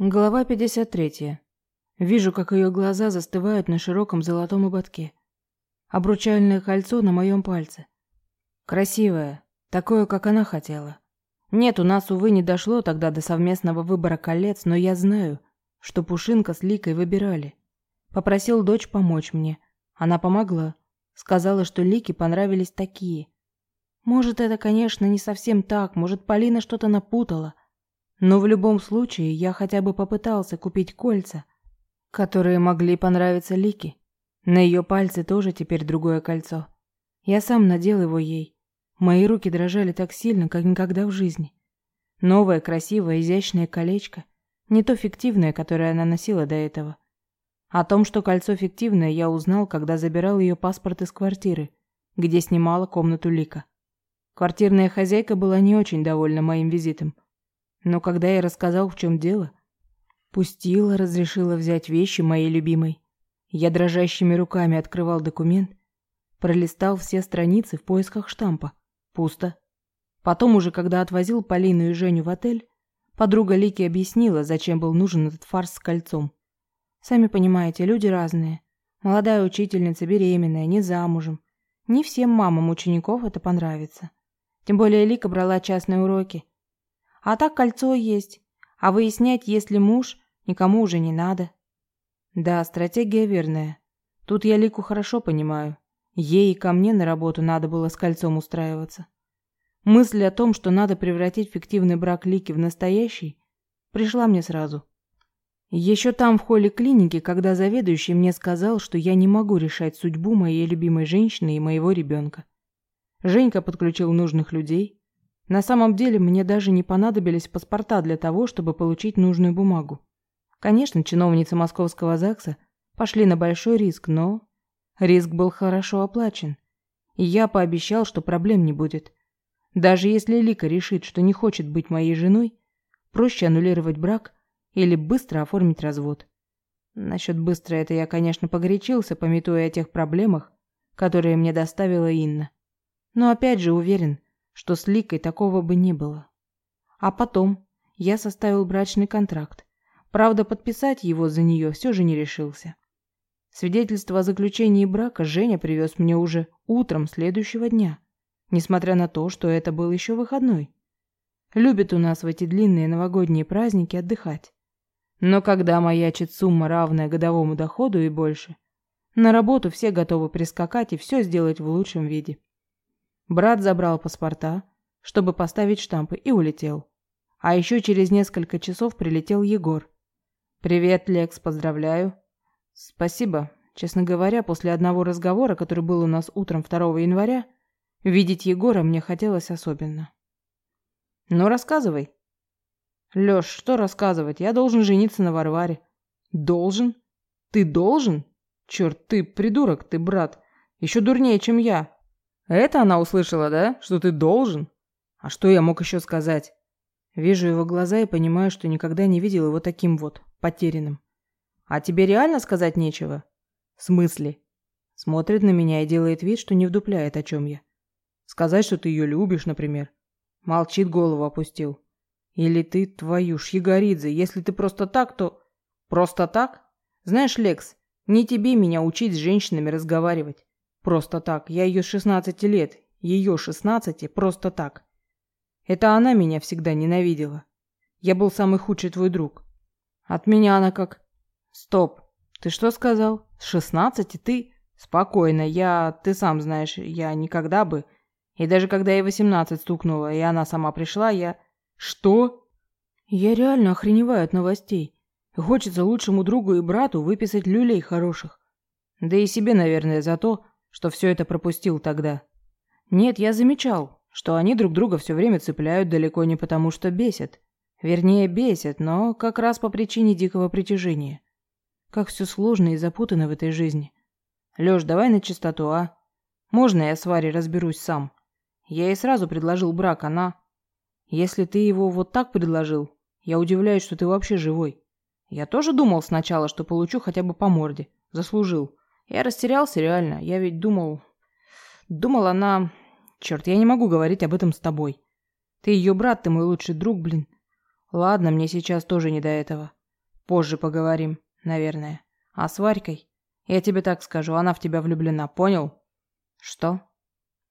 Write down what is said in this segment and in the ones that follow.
Глава 53. Вижу, как ее глаза застывают на широком золотом ободке. Обручальное кольцо на моем пальце. Красивое, такое, как она хотела. Нет, у нас, увы, не дошло тогда до совместного выбора колец, но я знаю, что Пушинка с Ликой выбирали. Попросил дочь помочь мне. Она помогла. Сказала, что Лике понравились такие. Может, это, конечно, не совсем так, может, Полина что-то напутала. Но в любом случае я хотя бы попытался купить кольца, которые могли понравиться Лике. На ее пальце тоже теперь другое кольцо. Я сам надел его ей. Мои руки дрожали так сильно, как никогда в жизни. Новое, красивое, изящное колечко. Не то фиктивное, которое она носила до этого. О том, что кольцо фиктивное, я узнал, когда забирал ее паспорт из квартиры, где снимала комнату Лика. Квартирная хозяйка была не очень довольна моим визитом. Но когда я рассказал, в чем дело, пустила, разрешила взять вещи моей любимой. Я дрожащими руками открывал документ, пролистал все страницы в поисках штампа. Пусто. Потом уже, когда отвозил Полину и Женю в отель, подруга Лики объяснила, зачем был нужен этот фарс с кольцом. Сами понимаете, люди разные. Молодая учительница, беременная, не замужем. Не всем мамам учеников это понравится. Тем более Лика брала частные уроки, а так кольцо есть. А выяснять, есть ли муж, никому уже не надо. Да, стратегия верная. Тут я Лику хорошо понимаю. Ей и ко мне на работу надо было с кольцом устраиваться. Мысль о том, что надо превратить фиктивный брак Лики в настоящий, пришла мне сразу. Еще там в холле клиники, когда заведующий мне сказал, что я не могу решать судьбу моей любимой женщины и моего ребенка. Женька подключил нужных людей, на самом деле мне даже не понадобились паспорта для того, чтобы получить нужную бумагу. Конечно, чиновницы московского ЗАГСа пошли на большой риск, но риск был хорошо оплачен. И я пообещал, что проблем не будет. Даже если Лика решит, что не хочет быть моей женой, проще аннулировать брак или быстро оформить развод. Насчет быстро это я, конечно, погорячился, пометуя о тех проблемах, которые мне доставила Инна. Но опять же уверен, что с Ликой такого бы не было. А потом я составил брачный контракт. Правда, подписать его за нее все же не решился. Свидетельство о заключении брака Женя привез мне уже утром следующего дня, несмотря на то, что это был еще выходной. Любит у нас в эти длинные новогодние праздники отдыхать. Но когда маячит сумма, равная годовому доходу и больше, на работу все готовы прискакать и все сделать в лучшем виде. Брат забрал паспорта, чтобы поставить штампы, и улетел. А еще через несколько часов прилетел Егор. «Привет, Лекс, поздравляю». «Спасибо. Честно говоря, после одного разговора, который был у нас утром 2 января, видеть Егора мне хотелось особенно». «Ну, рассказывай». «Лёш, что рассказывать? Я должен жениться на Варваре». «Должен? Ты должен? Черт, ты придурок, ты брат. Еще дурнее, чем я. Это она услышала, да? Что ты должен? А что я мог еще сказать? Вижу его глаза и понимаю, что никогда не видел его таким вот, потерянным. А тебе реально сказать нечего? В смысле? Смотрит на меня и делает вид, что не вдупляет, о чем я. Сказать, что ты ее любишь, например. Молчит, голову опустил. Или ты, твою ж, Егоридзе, если ты просто так, то... Просто так? Знаешь, Лекс, не тебе меня учить с женщинами разговаривать. Просто так. Я ее с 16 лет. Ее 16 просто так. Это она меня всегда ненавидела. Я был самый худший твой друг. От меня она как... Стоп. Ты что сказал? С 16 ты... Спокойно. Я... Ты сам знаешь, я никогда бы... И даже когда ей 18 стукнуло, и она сама пришла, я... Что? Я реально охреневаю от новостей. Хочется лучшему другу и брату выписать люлей хороших. Да и себе, наверное, за то, что все это пропустил тогда. Нет, я замечал, что они друг друга все время цепляют далеко не потому, что бесят. Вернее, бесят, но как раз по причине дикого притяжения. Как все сложно и запутано в этой жизни. Лёш, давай на чистоту, а? Можно я с Варей разберусь сам? Я ей сразу предложил брак, она... Если ты его вот так предложил, я удивляюсь, что ты вообще живой. Я тоже думал сначала, что получу хотя бы по морде. Заслужил. Я растерялся реально. Я ведь думал... Думал, она... Черт, я не могу говорить об этом с тобой. Ты ее брат, ты мой лучший друг, блин. Ладно, мне сейчас тоже не до этого. Позже поговорим, наверное. А с Варькой? Я тебе так скажу, она в тебя влюблена, понял? Что?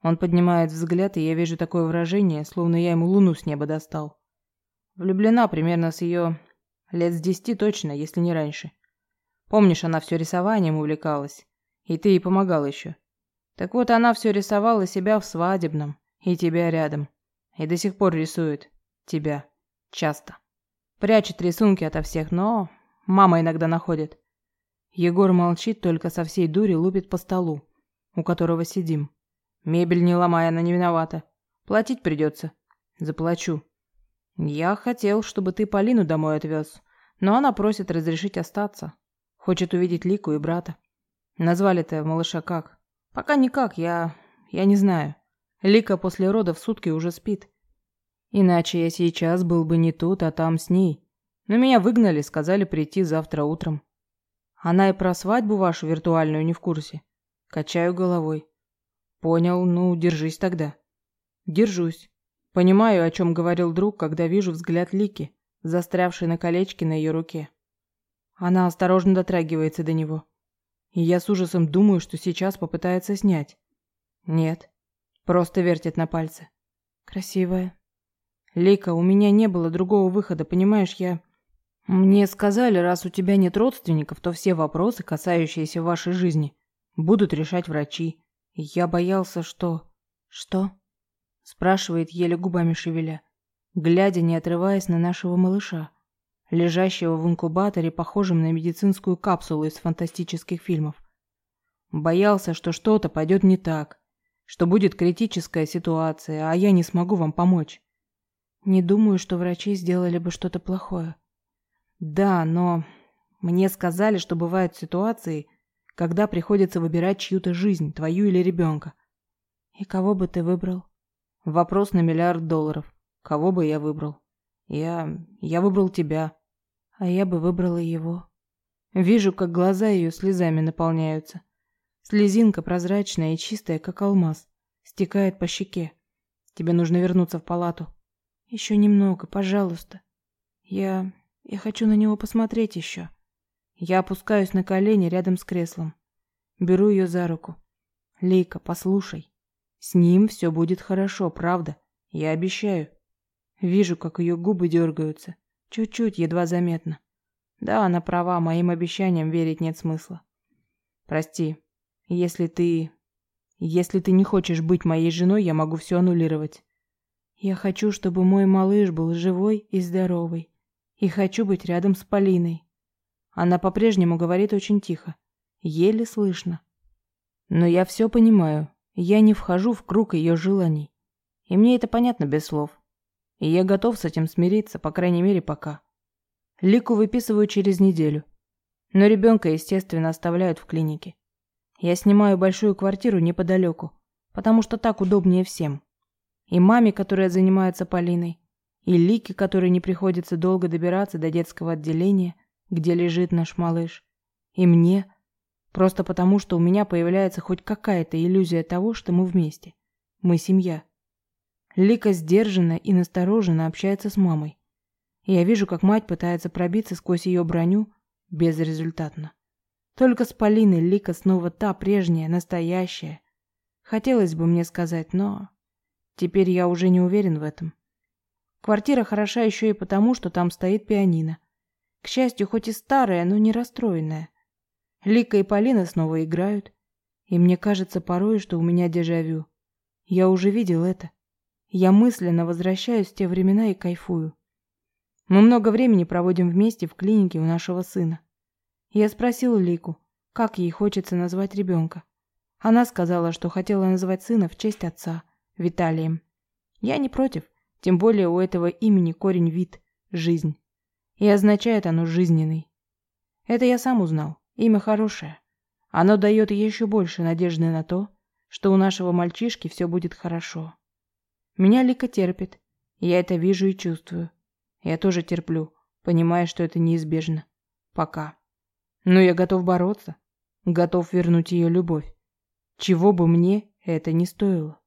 Он поднимает взгляд, и я вижу такое выражение, словно я ему луну с неба достал. Влюблена примерно с ее лет с десяти точно, если не раньше. Помнишь, она все рисованием увлекалась, и ты ей помогал еще. Так вот, она все рисовала себя в свадебном, и тебя рядом. И до сих пор рисует тебя. Часто. Прячет рисунки ото всех, но мама иногда находит. Егор молчит, только со всей дури лупит по столу, у которого сидим. Мебель не ломая, она не виновата. Платить придется. Заплачу. Я хотел, чтобы ты Полину домой отвез, но она просит разрешить остаться. Хочет увидеть Лику и брата. Назвали-то малыша как? Пока никак, я... я не знаю. Лика после родов сутки уже спит. Иначе я сейчас был бы не тут, а там с ней. Но меня выгнали, сказали прийти завтра утром. Она и про свадьбу вашу виртуальную не в курсе. Качаю головой. Понял, ну, держись тогда. Держусь. Понимаю, о чем говорил друг, когда вижу взгляд Лики, застрявший на колечке на ее руке. Она осторожно дотрагивается до него. И я с ужасом думаю, что сейчас попытается снять. Нет. Просто вертит на пальце. Красивая. Лика, у меня не было другого выхода, понимаешь, я... Мне сказали, раз у тебя нет родственников, то все вопросы, касающиеся вашей жизни, будут решать врачи. Я боялся, что... Что? Спрашивает, еле губами шевеля, глядя, не отрываясь на нашего малыша, лежащего в инкубаторе, похожем на медицинскую капсулу из фантастических фильмов. Боялся, что что-то пойдет не так, что будет критическая ситуация, а я не смогу вам помочь. Не думаю, что врачи сделали бы что-то плохое. Да, но мне сказали, что бывают ситуации, когда приходится выбирать чью-то жизнь, твою или ребенка. И кого бы ты выбрал? Вопрос на миллиард долларов. Кого бы я выбрал? Я... я выбрал тебя. А я бы выбрала его. Вижу, как глаза ее слезами наполняются. Слезинка прозрачная и чистая, как алмаз, стекает по щеке. Тебе нужно вернуться в палату. Еще немного, пожалуйста. Я... я хочу на него посмотреть еще. Я опускаюсь на колени рядом с креслом. Беру ее за руку. Лейка, послушай. С ним все будет хорошо, правда. Я обещаю. Вижу, как ее губы дергаются. Чуть-чуть, едва заметно. Да, она права, моим обещаниям верить нет смысла. Прости, если ты... Если ты не хочешь быть моей женой, я могу все аннулировать. Я хочу, чтобы мой малыш был живой и здоровый. И хочу быть рядом с Полиной. Она по-прежнему говорит очень тихо, еле слышно. Но я все понимаю. Я не вхожу в круг ее желаний. И мне это понятно без слов. И я готов с этим смириться, по крайней мере, пока. Лику выписываю через неделю. Но ребенка, естественно, оставляют в клинике. Я снимаю большую квартиру неподалеку, потому что так удобнее всем. И маме, которая занимается Полиной, и Лике, которой не приходится долго добираться до детского отделения – где лежит наш малыш. И мне. Просто потому, что у меня появляется хоть какая-то иллюзия того, что мы вместе. Мы семья. Лика сдержанно и настороженно общается с мамой. Я вижу, как мать пытается пробиться сквозь ее броню безрезультатно. Только с Полиной Лика снова та прежняя, настоящая. Хотелось бы мне сказать, но... Теперь я уже не уверен в этом. Квартира хороша еще и потому, что там стоит пианино. К счастью, хоть и старая, но не расстроенная. Лика и Полина снова играют. И мне кажется порой, что у меня дежавю. Я уже видел это. Я мысленно возвращаюсь в те времена и кайфую. Мы много времени проводим вместе в клинике у нашего сына. Я спросил Лику, как ей хочется назвать ребенка. Она сказала, что хотела назвать сына в честь отца, Виталием. Я не против, тем более у этого имени корень вид – жизнь. И означает оно жизненный. Это я сам узнал. Имя хорошее. Оно дает еще больше надежды на то, что у нашего мальчишки все будет хорошо. Меня Лика терпит. Я это вижу и чувствую. Я тоже терплю, понимая, что это неизбежно. Пока. Но я готов бороться. Готов вернуть ее любовь. Чего бы мне это ни стоило.